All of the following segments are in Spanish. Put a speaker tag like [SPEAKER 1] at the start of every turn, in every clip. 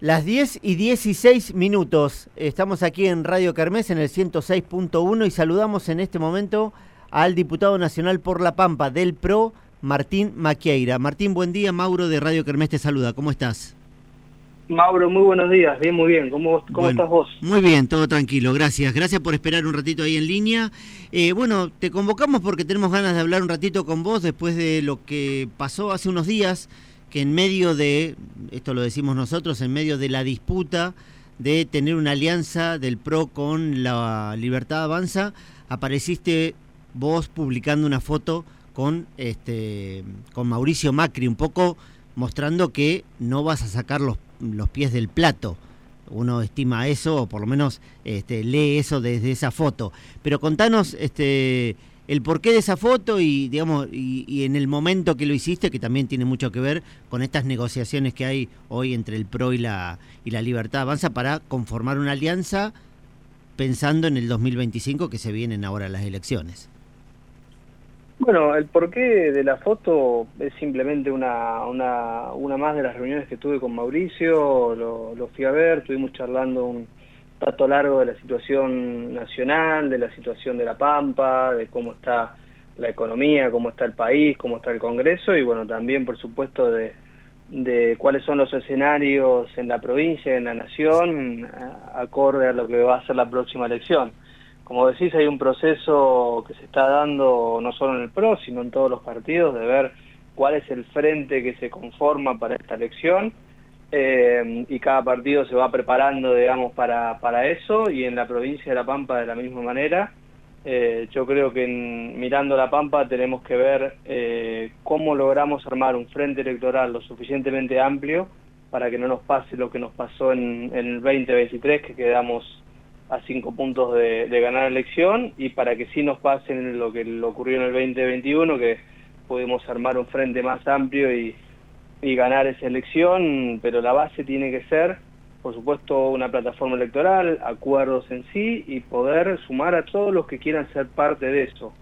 [SPEAKER 1] Las 10 y 16 minutos. Estamos aquí en Radio Kermés en el 106.1 y saludamos en este momento al diputado nacional por La Pampa del PRO, Martín Maquieira. Martín, buen día. Mauro de Radio Kermés te saluda. ¿Cómo estás?
[SPEAKER 2] Mauro, muy buenos días. Bien, muy bien. ¿Cómo, cómo estás vos?
[SPEAKER 1] Muy bien, todo tranquilo. Gracias. Gracias por esperar un ratito ahí en línea. Eh, bueno, te convocamos porque tenemos ganas de hablar un ratito con vos después de lo que pasó hace unos días que en medio de, esto lo decimos nosotros, en medio de la disputa de tener una alianza del PRO con la Libertad Avanza, apareciste vos publicando una foto con, este, con Mauricio Macri, un poco mostrando que no vas a sacar los, los pies del plato. Uno estima eso, o por lo menos este, lee eso desde esa foto. Pero contanos, este, el porqué de esa foto y digamos y, en el momento que lo hiciste que también tiene mucho que ver con estas negociaciones que hay hoy entre el PRO y la y la Libertad Avanza para conformar una alianza pensando en el 2025 que se vienen ahora las elecciones.
[SPEAKER 2] Bueno, el porqué de la foto es simplemente una, una, una más de las reuniones que tuve con Mauricio, lo, lo fui a ver, estuvimos charlando un, trato largo de la situación nacional, de la situación de La Pampa, de cómo está la economía, cómo está el país, cómo está el Congreso y bueno, también por supuesto de, de cuáles son los escenarios en la provincia, en la nación, acorde a lo que va a ser la próxima elección. Como decís, hay un proceso que se está dando no solo en el PRO, sino en todos los partidos, de ver cuál es el frente que se conforma para esta elección eh, y cada partido se va preparando, digamos, para, para eso, y en la provincia de La Pampa de la misma manera. Eh, yo creo que en, mirando La Pampa tenemos que ver eh, cómo logramos armar un frente electoral lo suficientemente amplio para que no nos pase lo que nos pasó en, en el 2023, que quedamos a cinco puntos de, ganar la elección, y para que sí nos pase lo que lo ocurrió en el 2021, que pudimos armar un frente más amplio y, y ganar esa elección, pero la base tiene que ser, por supuesto, una plataforma electoral, acuerdos en sí y poder sumar a todos los que quieran ser parte de eso.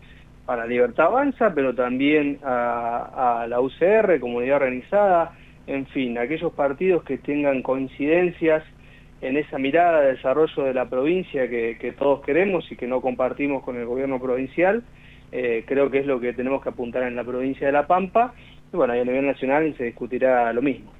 [SPEAKER 2] Para Libertad Avanza, pero también a, la UCR, Comunidad Organizada, en fin, aquellos partidos que tengan coincidencias en esa mirada de desarrollo de la provincia que, que todos queremos y que no compartimos con el gobierno provincial, eh, creo que es lo que tenemos que apuntar en la provincia de La Pampa y bueno, y a nivel nacional se discutirá lo mismo.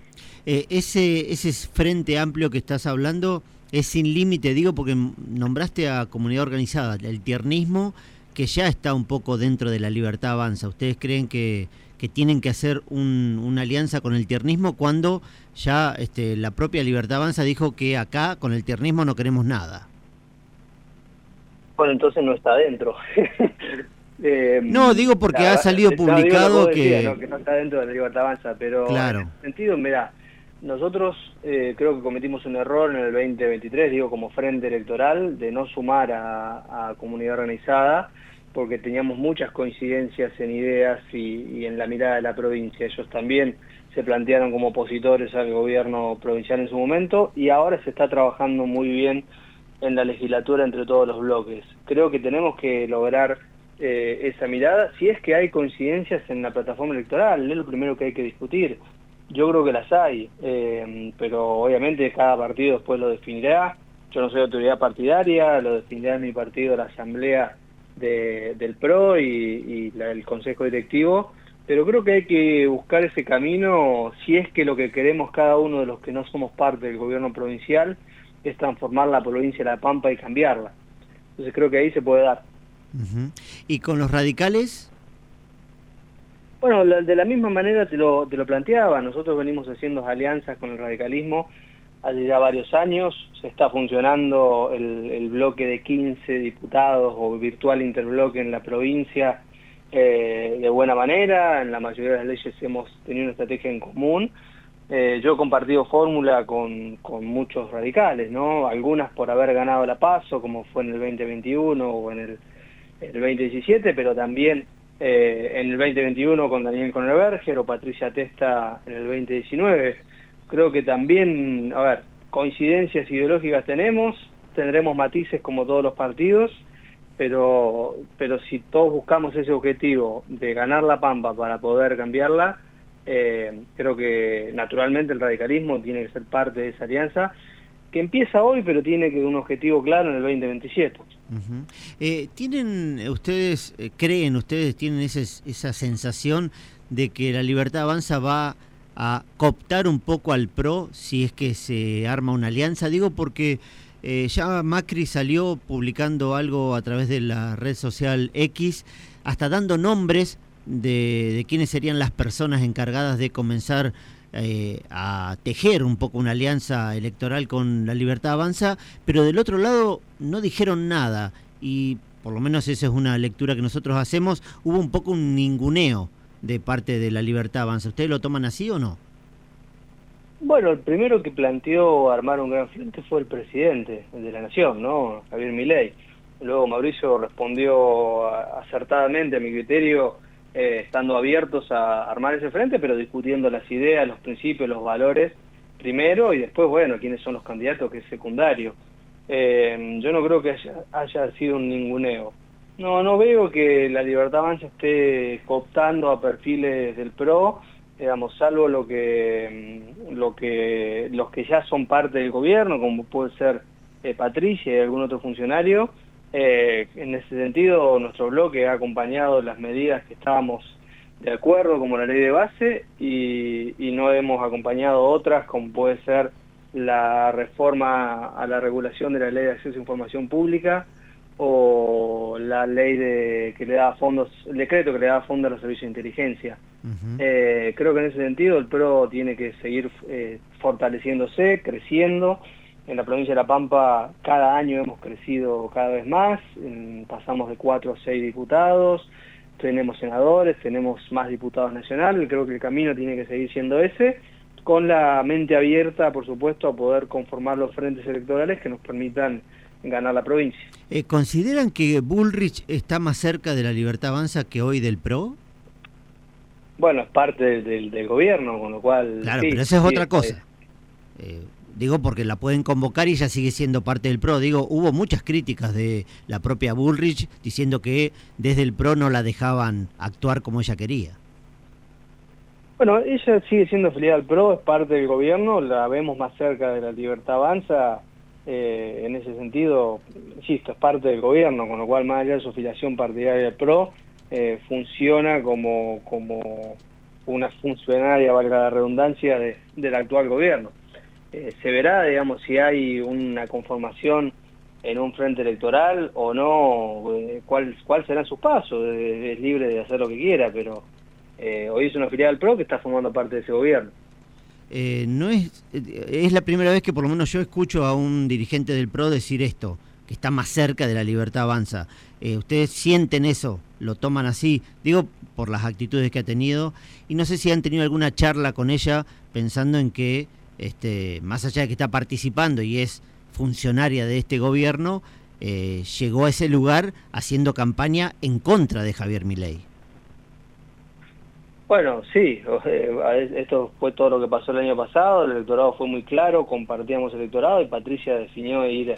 [SPEAKER 1] Eh, ese, ese frente amplio que estás hablando es sin límite, digo, porque nombraste a comunidad organizada, el tiernismo, que ya está un poco dentro de la libertad avanza. ¿Ustedes creen que, que tienen que hacer una alianza con el tiernismo cuando ya este, la propia libertad avanza dijo que acá con el tiernismo no queremos nada?
[SPEAKER 2] Bueno, entonces no está dentro.
[SPEAKER 1] Eh, no, digo porque ha salido publicado que...
[SPEAKER 2] no, que... no, está dentro de la libertad avanza, pero claro. en ese sentido, mira, nosotros eh, creo que cometimos un error en el 2023, digo como frente electoral, de no sumar a, a comunidad organizada, porque teníamos muchas coincidencias en ideas y, y, en la mirada de la provincia. Ellos también se plantearon como opositores al gobierno provincial en su momento y ahora se está trabajando muy bien en la legislatura entre todos los bloques. Creo que tenemos que lograr eh, esa mirada, si es que hay coincidencias en la plataforma electoral, es lo primero que hay que discutir. Yo creo que las hay, eh, pero obviamente cada partido después lo definirá. Yo no soy autoridad partidaria, lo definirá mi partido la asamblea de, del PRO y el consejo directivo, pero creo que hay que buscar ese camino si es que lo que queremos cada uno de los que no somos parte del gobierno provincial es transformar la provincia de La Pampa y cambiarla. Entonces creo que ahí se puede dar.
[SPEAKER 1] ¿Y con los radicales?
[SPEAKER 2] Bueno, de la misma manera te lo, te lo planteaba, nosotros venimos haciendo alianzas con el radicalismo hace ya varios años, se está funcionando el, el bloque de 15 diputados o virtual interbloque en la provincia eh, de buena manera, en la mayoría de las leyes hemos tenido una estrategia en común, eh, yo he compartido fórmula con, con muchos radicales, ¿no? Algunas por haber ganado la PASO, como fue en el 2021 o en el el 2017, pero también eh, en el 2021 con Daniel Connerberger o Patricia Testa en el 2019. Creo que también, a ver, coincidencias ideológicas tenemos, tendremos matices como todos los partidos, pero, pero si todos buscamos ese objetivo de ganar la pampa para poder cambiarla, Eh, creo que naturalmente el radicalismo tiene que ser parte de esa alianza que empieza hoy, pero tiene que un objetivo claro en el 2027.
[SPEAKER 1] Eh, ¿Tienen ustedes, eh, creen ustedes, tienen esa sensación de que la libertad avanza va a cooptar un poco al PRO si es que se arma una alianza? Digo porque eh, ya Macri salió publicando algo a través de la red social X, hasta dando nombres de, de quiénes serían las personas encargadas de comenzar eh, a tejer un poco una alianza electoral con la Libertad Avanza, pero del otro lado no dijeron nada y por lo menos esa es una lectura que nosotros hacemos, hubo un poco un ninguneo de parte de la Libertad Avanza. ¿Ustedes lo toman así o no?
[SPEAKER 2] Bueno, el primero que planteó armar un gran frente fue el presidente de la Nación, ¿no? Javier Milei. Luego Mauricio respondió acertadamente a mi criterio eh, estando abiertos a armar ese frente, pero discutiendo las ideas, los principios, los valores primero y después, bueno, quiénes son los candidatos, que es secundario. Eh, yo no creo que haya, sido un ninguneo. No, no veo que la Libertad Avanza esté cooptando a perfiles del PRO, digamos, salvo lo que, mm, lo que, los que ya son parte del gobierno, como puede ser eh, Patricia y algún otro funcionario, eh, en ese sentido, nuestro bloque ha acompañado las medidas que estábamos de acuerdo, como la ley de base, y, no hemos acompañado otras, como puede ser la reforma a la regulación de la ley de acceso a información pública o la ley de que le da fondos, el decreto que le da fondos a los servicios de inteligencia. Eh, creo que en ese sentido el PRO tiene que seguir eh, fortaleciéndose, creciendo, en la provincia de La Pampa cada año hemos crecido cada vez más, pasamos de cuatro a seis diputados, tenemos senadores, tenemos más diputados nacionales, creo que el camino tiene que seguir siendo ese, con la mente abierta, por supuesto, a poder conformar los frentes electorales que nos permitan ganar la provincia.
[SPEAKER 1] Eh, ¿Consideran que Bullrich está más cerca de la Libertad Avanza que hoy del PRO?
[SPEAKER 2] Bueno, es parte del, gobierno, con lo cual...
[SPEAKER 1] Claro, pero esa es otra cosa. Eh, Digo porque la pueden convocar y ya sigue siendo parte del PRO. Digo, hubo muchas críticas de la propia Bullrich diciendo que desde el PRO no la dejaban actuar como ella quería.
[SPEAKER 2] Bueno, ella sigue siendo afiliada al PRO, es parte del gobierno, la vemos más cerca de la Libertad Avanza. Eh, en ese sentido, insisto, es parte del gobierno, con lo cual más allá de su afiliación partidaria al PRO, eh, funciona como, como una funcionaria, valga la redundancia, del actual gobierno. Eh, se verá, digamos, si hay una conformación en un frente electoral o no, eh, cuál, cuál serán sus pasos, es, libre de hacer lo que quiera, pero eh, hoy es una filial del PRO que está formando parte de ese gobierno.
[SPEAKER 1] no es, es la primera vez que por lo menos yo escucho a un dirigente del PRO decir esto, que está más cerca de la libertad avanza. ¿Ustedes sienten eso? ¿Lo toman así? Digo, por las actitudes que ha tenido, y no sé si han tenido alguna charla con ella pensando en que este, más allá de que está participando y es funcionaria de este gobierno, eh, llegó a ese lugar haciendo campaña en contra de Javier Milei.
[SPEAKER 2] Bueno, sí, esto fue todo lo que pasó el año pasado, el electorado fue muy claro, compartíamos el electorado y Patricia definió ir a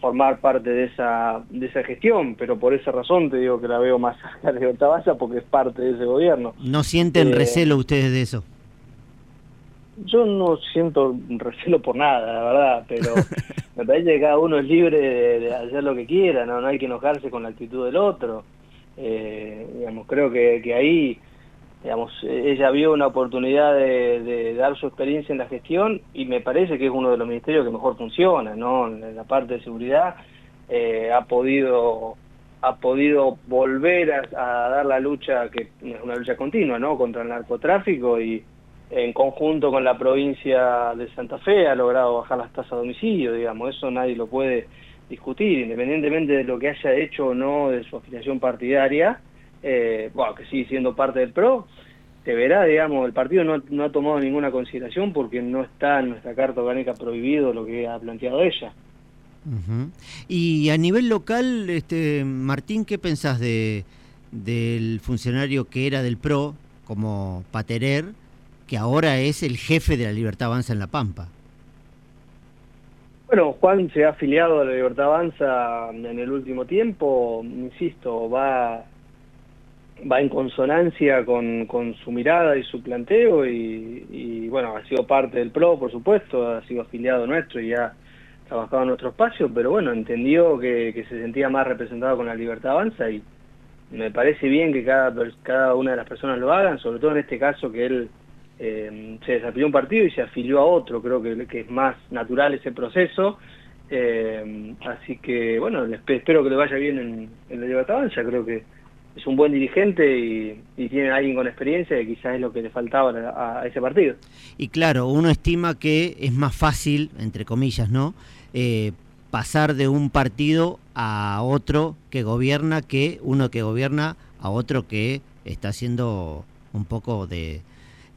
[SPEAKER 2] formar parte de esa de esa gestión, pero por esa razón te digo que la veo más cerca de Libertad porque es parte de ese gobierno.
[SPEAKER 1] ¿No sienten eh, recelo ustedes de eso?
[SPEAKER 2] Yo no siento recelo por nada, la verdad, pero me parece que cada uno es libre de, hacer lo que quiera, ¿no? no hay que enojarse con la actitud del otro. Eh, digamos, creo que, que ahí digamos, ella vio una oportunidad de, dar su experiencia en la gestión y me parece que es uno de los ministerios que mejor funciona, ¿no? En la parte de seguridad eh, ha podido ha podido volver a, a, dar la lucha que es una lucha continua, ¿no? Contra el narcotráfico y en conjunto con la provincia de Santa Fe ha logrado bajar las tasas de homicidio, digamos, eso nadie lo puede discutir, independientemente de lo que haya hecho o no de su afiliación partidaria, eh, bueno, que sigue siendo parte del PRO, se verá, digamos, el partido no, no ha tomado ninguna consideración porque no está en nuestra carta orgánica prohibido lo que ha planteado ella.
[SPEAKER 1] Y a nivel local, este Martín, ¿qué pensás de del funcionario que era del PRO, como Paterer, que ahora es el jefe de la Libertad Avanza en La Pampa.
[SPEAKER 2] Bueno, Juan se ha afiliado a la Libertad Avanza en el último tiempo, insisto, va va en consonancia con, su mirada y su planteo y, bueno, ha sido parte del PRO, por supuesto, ha sido afiliado nuestro y ha trabajado en nuestro espacio, pero bueno, entendió que, se sentía más representado con la libertad avanza y me parece bien que cada, cada una de las personas lo hagan, sobre todo en este caso que él eh, se desafilió un partido y se afilió a otro, creo que, que es más natural ese proceso. Eh, así que bueno, espero que le vaya bien en, en la libertad avanza, creo que es un buen dirigente y, tiene alguien con experiencia y quizás es lo que le faltaba a, ese partido.
[SPEAKER 1] Y claro, uno estima que es más fácil, entre comillas, ¿no? Eh, pasar de un partido a otro que gobierna que uno que gobierna a otro que está haciendo un poco de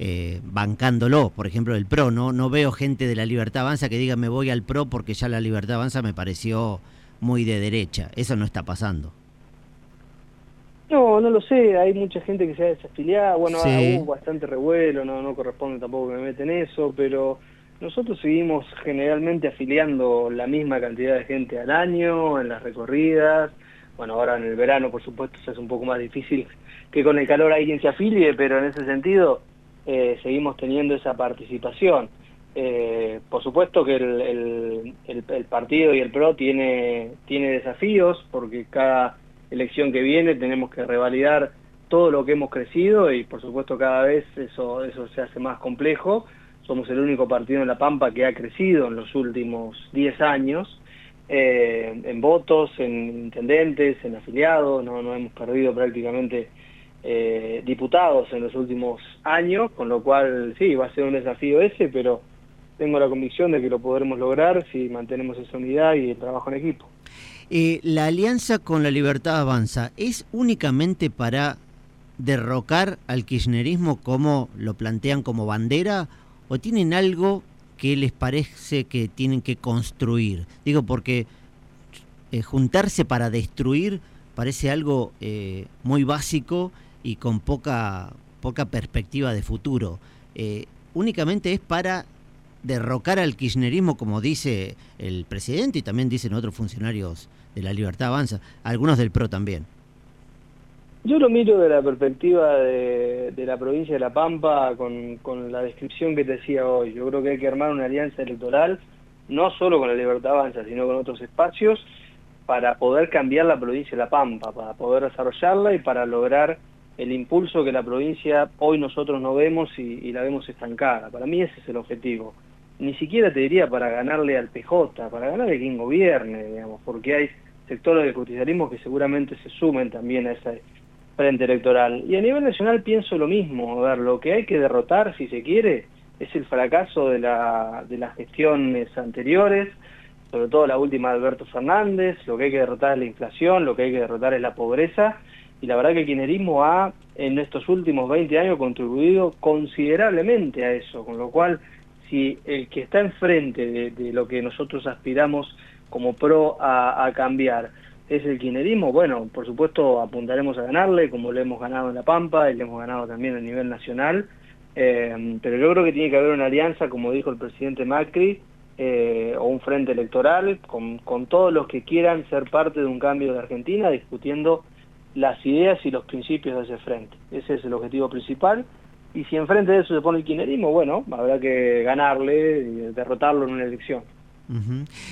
[SPEAKER 1] eh, bancándolo, por ejemplo el PRO, ¿no? No veo gente de la Libertad Avanza que diga me voy al PRO porque ya la Libertad Avanza me pareció muy de derecha. Eso no está pasando.
[SPEAKER 2] No, no lo sé, hay mucha gente que se ha desafiliado, bueno, hubo bastante revuelo, no, no corresponde tampoco que me meten eso, pero nosotros seguimos generalmente afiliando la misma cantidad de gente al año, en las recorridas, bueno, ahora en el verano por supuesto hace un poco más difícil que con el calor alguien se afilie, pero en ese sentido eh, seguimos teniendo esa participación. Eh, por supuesto que el, partido y el PRO tiene, tiene desafíos, porque cada elección que viene tenemos que revalidar todo lo que hemos crecido y por supuesto cada vez eso, eso se hace más complejo. Somos el único partido en La Pampa que ha crecido en los últimos 10 años, eh, en votos, en intendentes, en afiliados, no, no hemos perdido prácticamente eh, diputados en los últimos años, con lo cual sí, va a ser un desafío ese, pero tengo la convicción de que lo podremos lograr si mantenemos esa unidad y el trabajo en equipo.
[SPEAKER 1] Eh, ¿La alianza con la libertad avanza es únicamente para derrocar al kirchnerismo como lo plantean como bandera o tienen algo que les parece que tienen que construir? Digo, porque eh, juntarse para destruir parece algo eh, muy básico y con poca, poca perspectiva de futuro. únicamente es para derrocar al kirchnerismo, como dice el presidente y también dicen otros funcionarios de la Libertad Avanza, algunos del PRO también.
[SPEAKER 2] Yo lo miro de la perspectiva de, la provincia de La Pampa con, con, la descripción que te decía hoy. Yo creo que hay que armar una alianza electoral, no solo con la Libertad Avanza, sino con otros espacios, para poder cambiar la provincia de La Pampa, para poder desarrollarla y para lograr el impulso que la provincia hoy nosotros no vemos y, la vemos estancada. Para mí ese es el objetivo ni siquiera te diría para ganarle al PJ, para ganarle a quien gobierne, digamos, porque hay sectores del justicialismo que seguramente se sumen también a ese frente electoral. Y a nivel nacional pienso lo mismo, a ver, lo que hay que derrotar, si se quiere, es el fracaso de, de las gestiones anteriores, sobre todo la última de Alberto Fernández, lo que hay que derrotar es la inflación, lo que hay que derrotar es la pobreza, y la verdad que el kirchnerismo ha, en estos últimos 20 años, contribuido considerablemente a eso, con lo cual si el que está enfrente de, lo que nosotros aspiramos como pro a, cambiar es el kirchnerismo, bueno, por supuesto apuntaremos a ganarle, como le hemos ganado en La Pampa y le hemos ganado también a nivel nacional, eh, pero yo creo que tiene que haber una alianza, como dijo el presidente Macri, eh, o un frente electoral con, con todos los que quieran ser parte de un cambio de Argentina, discutiendo las ideas y los principios de ese frente. Ese es el objetivo principal y si enfrente de eso se pone el kirchnerismo, bueno, habrá que ganarle y derrotarlo en una elección.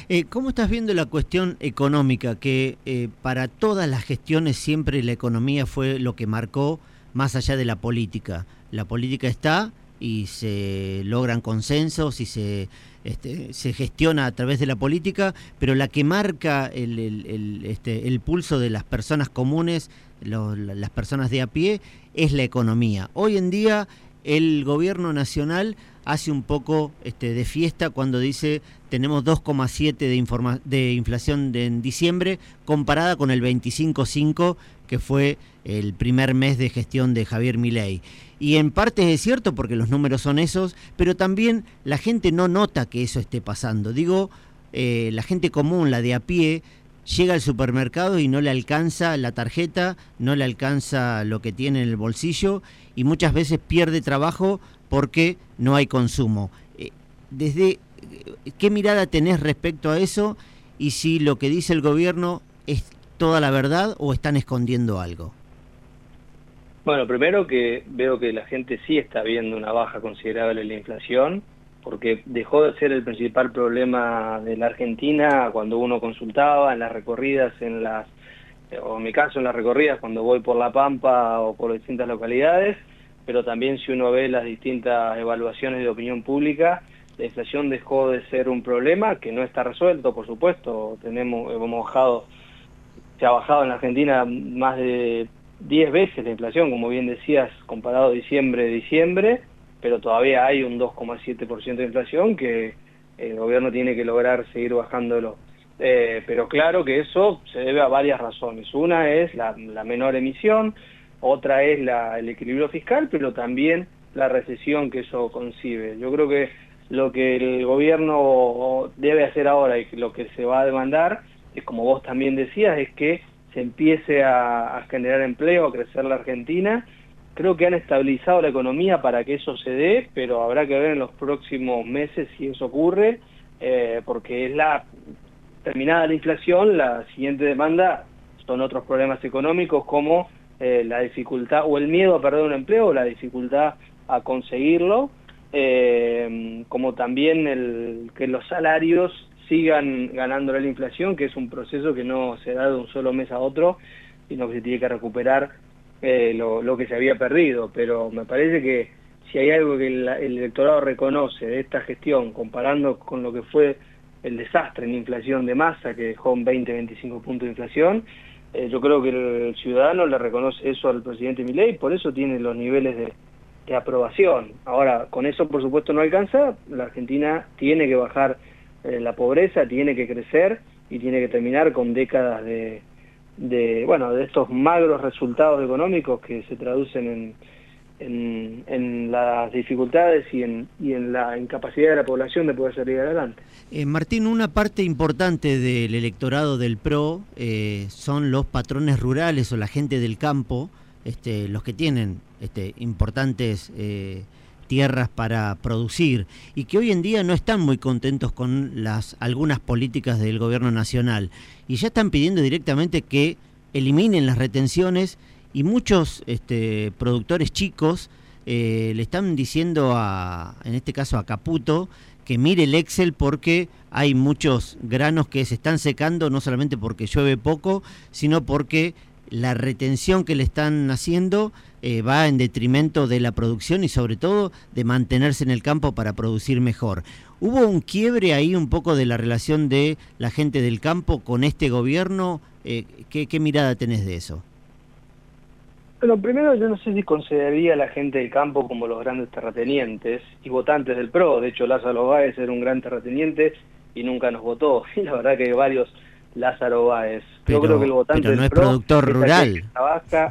[SPEAKER 1] Eh, ¿Cómo estás viendo la cuestión económica? Que eh, para todas las gestiones siempre la economía fue lo que marcó más allá de la política. La política está y se logran consensos y se, este, se gestiona a través de la política, pero la que marca el, este, pulso de las personas comunes, las personas de a pie, es la economía. Hoy en día el gobierno nacional hace un poco este, de fiesta cuando dice tenemos 2,7 de, de inflación de, en diciembre comparada con el 25,5 que fue el primer mes de gestión de Javier Milei. Y en parte es cierto porque los números son esos, pero también la gente no nota que eso esté pasando. Digo, eh, la gente común, la de a pie, llega al supermercado y no le alcanza la tarjeta, no le alcanza lo que tiene en el bolsillo y muchas veces pierde trabajo porque no hay consumo. Eh, desde eh, qué mirada tenés respecto a eso y si lo que dice el gobierno es toda la verdad o están escondiendo algo.
[SPEAKER 2] Bueno, primero que veo que la gente sí está viendo una baja considerable en la inflación, porque dejó de ser el principal problema de la Argentina cuando uno consultaba en las recorridas, en las, o en mi caso en las recorridas cuando voy por La Pampa o por distintas localidades, pero también si uno ve las distintas evaluaciones de opinión pública, la inflación dejó de ser un problema que no está resuelto, por supuesto, tenemos, hemos bajado, se ha bajado en la Argentina más de 10 veces la inflación, como bien decías, comparado diciembre-diciembre, pero todavía hay un 2,7% de inflación que el gobierno tiene que lograr seguir bajándolo. Eh, pero claro que eso se debe a varias razones. Una es la, menor emisión, otra es el equilibrio fiscal, pero también la recesión que eso concibe. Yo creo que lo que el gobierno debe hacer ahora y lo que se va a demandar, es como vos también decías, es que se empiece a, generar empleo, a crecer la Argentina. Creo que han estabilizado la economía para que eso se dé, pero habrá que ver en los próximos meses si eso ocurre, eh, porque es la terminada la inflación, la siguiente demanda son otros problemas económicos como eh, la dificultad o el miedo a perder un empleo la dificultad a conseguirlo, eh, como también el, que los salarios sigan ganando la inflación, que es un proceso que no se da de un solo mes a otro, sino que se tiene que recuperar eh, lo, que se había perdido. Pero me parece que si hay algo que el, electorado reconoce de esta gestión, comparando con lo que fue el desastre en inflación de masa, que dejó un 20-25 puntos de inflación, eh, yo creo que el, ciudadano le reconoce eso al presidente Milei, por eso tiene los niveles de, de aprobación. Ahora, con eso por supuesto no alcanza, la Argentina tiene que bajar eh, la pobreza tiene que crecer y tiene que terminar con décadas de, de, bueno, de estos magros resultados económicos que se traducen en, en, en, las dificultades y en, y en la incapacidad de la población de poder salir adelante.
[SPEAKER 1] Eh, Martín, una parte importante del electorado del PRO eh, son los patrones rurales o la gente del campo, este, los que tienen este, importantes eh, tierras para producir y que hoy en día no están muy contentos con las algunas políticas del gobierno nacional. Y ya están pidiendo directamente que eliminen las retenciones y muchos este, productores chicos eh, le están diciendo a, en este caso a Caputo, que mire el Excel porque hay muchos granos que se están secando, no solamente porque llueve poco, sino porque la retención que le están haciendo eh, va en detrimento de la producción y sobre todo de mantenerse en el campo para producir mejor. ¿Hubo un quiebre ahí un poco de la relación de la gente del campo con este gobierno? Eh, ¿qué, mirada tenés de eso?
[SPEAKER 2] Bueno, primero yo no sé si consideraría a la gente del campo como los grandes terratenientes y votantes del PRO. De hecho, Lázaro Báez era un gran terrateniente y nunca nos votó. Y la verdad que varios Lázaro Báez.
[SPEAKER 1] Yo creo que el votante pero no es productor rural.
[SPEAKER 2] trabaja,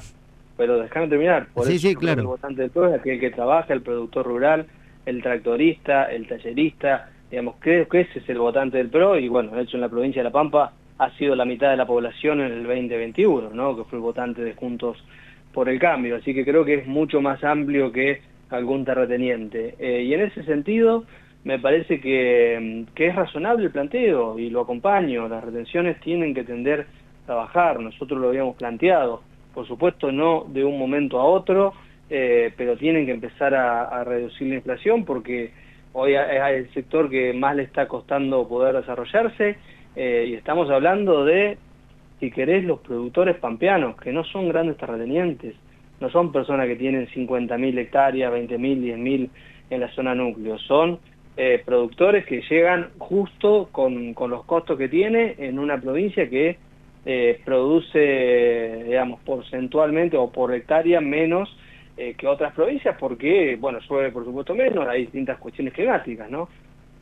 [SPEAKER 2] pero déjame terminar. Por sí, sí, claro. el votante del PRO es aquel que trabaja, el productor rural, el tractorista, el tallerista. Digamos, creo que ese es el votante del PRO y bueno, de hecho en la provincia de La Pampa ha sido la mitad de la población en el 2021, ¿no? que fue el votante de Juntos por el Cambio. Así que creo que es mucho más amplio que algún terrateniente. Eh, y en ese sentido me parece que, es razonable el planteo y lo acompaño. Las retenciones tienen que tender a bajar, nosotros lo habíamos planteado, por supuesto no de un momento a otro, eh, pero tienen que empezar a, reducir la inflación porque hoy es el sector que más le está costando poder desarrollarse eh, y estamos hablando de, si querés, los productores pampeanos, que no son grandes terratenientes, no son personas que tienen 50.000 hectáreas, 20.000, 10.000 en la zona núcleo, son eh, productores que llegan justo con, con, los costos que tiene en una provincia que eh, produce, digamos, porcentualmente o por hectárea menos eh, que otras provincias porque, bueno, llueve por supuesto menos, hay distintas cuestiones climáticas, ¿no?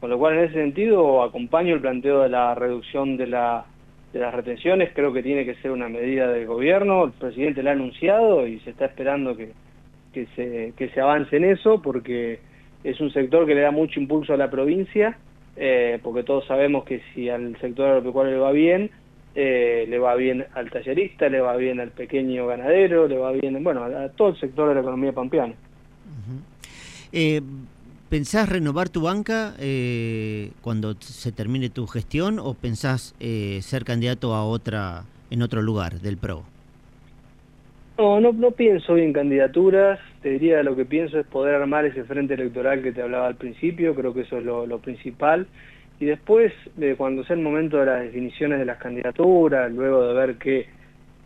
[SPEAKER 2] Con lo cual en ese sentido acompaño el planteo de la reducción de, la, de las retenciones, creo que tiene que ser una medida del gobierno, el presidente la ha anunciado y se está esperando que, que, se, que se avance en eso porque es un sector que le da mucho impulso a la provincia, eh, porque todos sabemos que si al sector agropecuario le va bien, eh, le va bien al tallerista, le va bien al pequeño ganadero, le va bien, bueno, a, todo el sector de la economía pampeana.
[SPEAKER 1] Eh, ¿Pensás renovar tu banca cuando se termine tu gestión o pensás ser candidato a otra en otro lugar del PRO?
[SPEAKER 2] No, no, no pienso hoy en candidaturas, te diría lo que pienso es poder armar ese frente electoral que te hablaba al principio, creo que eso es lo, principal. Y después, de cuando sea el momento de las definiciones de las candidaturas, luego de ver qué,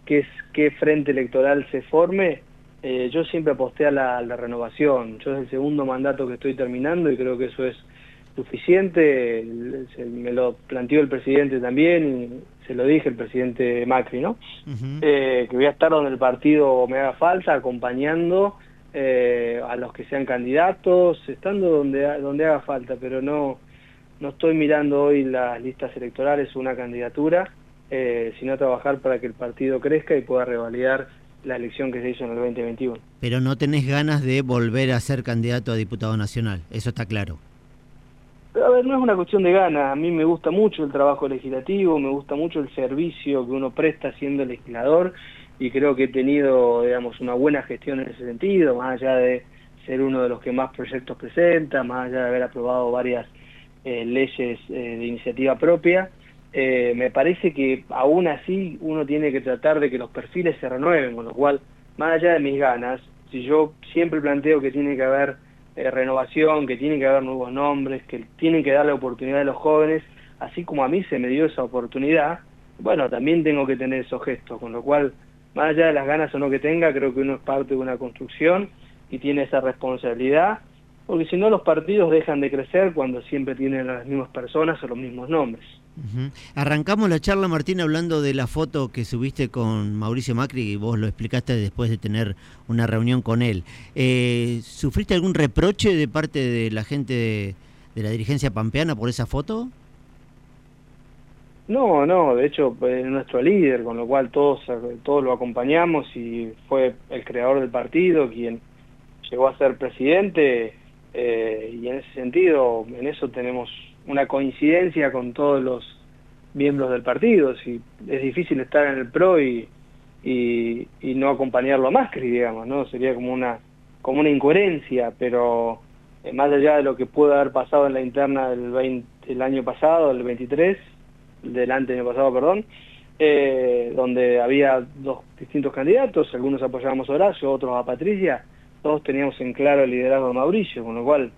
[SPEAKER 2] qué, es, qué frente electoral se forme, eh, yo siempre aposté a la, renovación. Yo es el segundo mandato que estoy terminando y creo que eso es suficiente. me lo planteó el presidente también y se lo dije el presidente Macri, ¿no? Eh, que voy a estar donde el partido me haga falta, acompañando eh, a los que sean candidatos, estando donde, donde haga falta, pero no, no estoy mirando hoy las listas electorales o una candidatura, sino a trabajar para que el partido crezca y pueda revalidar la elección que se hizo en el 2021.
[SPEAKER 1] Pero no tenés ganas de volver a ser candidato a diputado nacional, eso está claro.
[SPEAKER 2] A ver, no es una cuestión de ganas, a mí me gusta mucho el trabajo legislativo, me gusta mucho el servicio que uno presta siendo legislador y creo que he tenido, digamos, una buena gestión en ese sentido, más allá de ser uno de los que más proyectos presenta, más allá de haber aprobado varias eh, leyes eh, de iniciativa propia, eh, me parece que aún así uno tiene que tratar de que los perfiles se renueven, con lo cual, más allá de mis ganas, si yo siempre planteo que tiene que haber eh, renovación, que tiene que haber nuevos nombres, que tienen que darle oportunidad a los jóvenes, así como a mí se me dio esa oportunidad, bueno, también tengo que tener esos gestos, con lo cual, más allá de las ganas o no que tenga, creo que uno es parte de una construcción y tiene esa responsabilidad, porque si no los partidos dejan de crecer cuando siempre tienen las mismas personas o los mismos nombres.
[SPEAKER 1] Arrancamos la charla, Martín, hablando de la foto que subiste con Mauricio Macri, y vos lo explicaste después de tener una reunión con él. Eh, ¿Sufriste algún reproche de parte de la gente de, la dirigencia pampeana por esa foto?
[SPEAKER 2] No, no, de hecho es nuestro líder, con lo cual todos, todos lo acompañamos y fue el creador del partido quien llegó a ser presidente eh, y en ese sentido, en eso tenemos una coincidencia con todos los miembros del partido. Si es difícil estar en el PRO y, y, no acompañarlo a Macri, digamos, ¿no? Sería como una, como una incoherencia, pero eh, más allá de lo que pudo haber pasado en la interna del 20, el año pasado, el 23, del año pasado, perdón, eh, donde había dos distintos candidatos, algunos apoyábamos a Horacio, otros a Patricia, todos teníamos en claro el liderazgo de Mauricio, con lo cual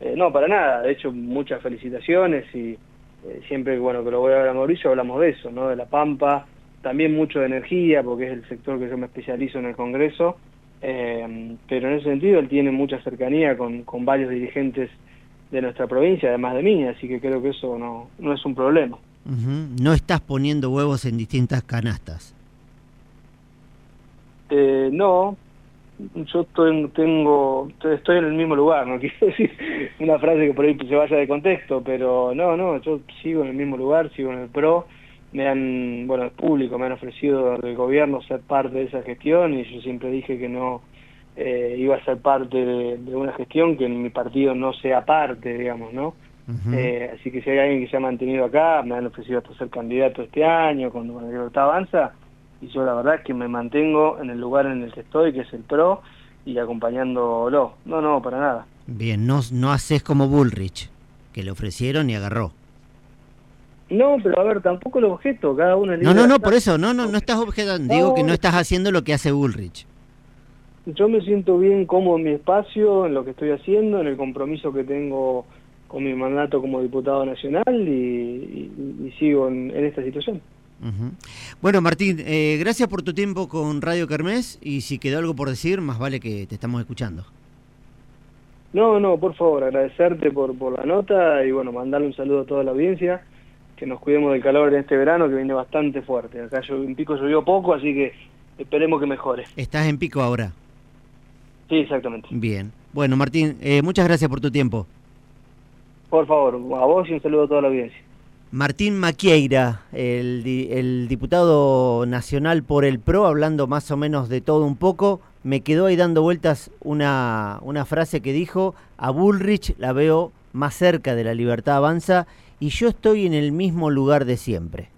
[SPEAKER 2] eh, no, para nada. De hecho, muchas felicitaciones y eh, siempre bueno, que lo voy a ver a Mauricio hablamos de eso, ¿no? De la Pampa, también mucho de energía, porque es el sector que yo me especializo en el Congreso, eh, pero en ese sentido él tiene mucha cercanía con, con varios dirigentes de nuestra provincia, además de mí, así que creo que eso no, no es un problema.
[SPEAKER 1] No estás poniendo huevos en distintas canastas.
[SPEAKER 2] no, yo estoy, tengo, estoy en el mismo lugar, no quiero decir una frase que por ahí se vaya de contexto, pero no, no, yo sigo en el mismo lugar, sigo en el PRO, me han, bueno, el público me han ofrecido del gobierno ser parte de esa gestión y yo siempre dije que no eh, iba a ser parte de, una gestión que en mi partido no sea parte, digamos, ¿no? eh, así que si hay alguien que se ha mantenido acá, me han ofrecido hasta ser candidato este año, cuando libertad avanza, y yo la verdad es que me mantengo en el lugar en el que estoy, que es el PRO, y acompañándolo. No, no, para nada.
[SPEAKER 1] Bien, no, no haces como Bullrich, que le ofrecieron y agarró.
[SPEAKER 2] No, pero a ver, tampoco lo objeto, cada uno...
[SPEAKER 1] No, no, no, por eso, no, no, no estás objetando, digo que no estás haciendo lo que hace Bullrich.
[SPEAKER 2] Yo me siento bien cómodo en mi espacio, en lo que estoy haciendo, en el compromiso que tengo con mi mandato como diputado nacional y, sigo en esta situación.
[SPEAKER 1] Bueno, Martín, eh, gracias por tu tiempo con Radio Kermés y si quedó algo por decir, más vale que te estamos escuchando.
[SPEAKER 2] No, no, por favor, agradecerte por, por la nota y bueno, mandarle un saludo a toda la audiencia, que nos cuidemos del calor en este verano que viene bastante fuerte. Acá en Pico llovió poco, así que esperemos que mejore.
[SPEAKER 1] ¿Estás en Pico ahora?
[SPEAKER 2] Sí, exactamente.
[SPEAKER 1] Bien. Bueno, Martín, eh, muchas gracias por tu tiempo.
[SPEAKER 2] Por favor, a vos y un saludo a toda la audiencia.
[SPEAKER 1] Martín Maquieira, el, diputado nacional por el PRO, hablando más o menos de todo un poco, me quedó ahí dando vueltas una, una frase que dijo, a Bullrich la veo más cerca de la libertad avanza y yo estoy en el mismo lugar de siempre.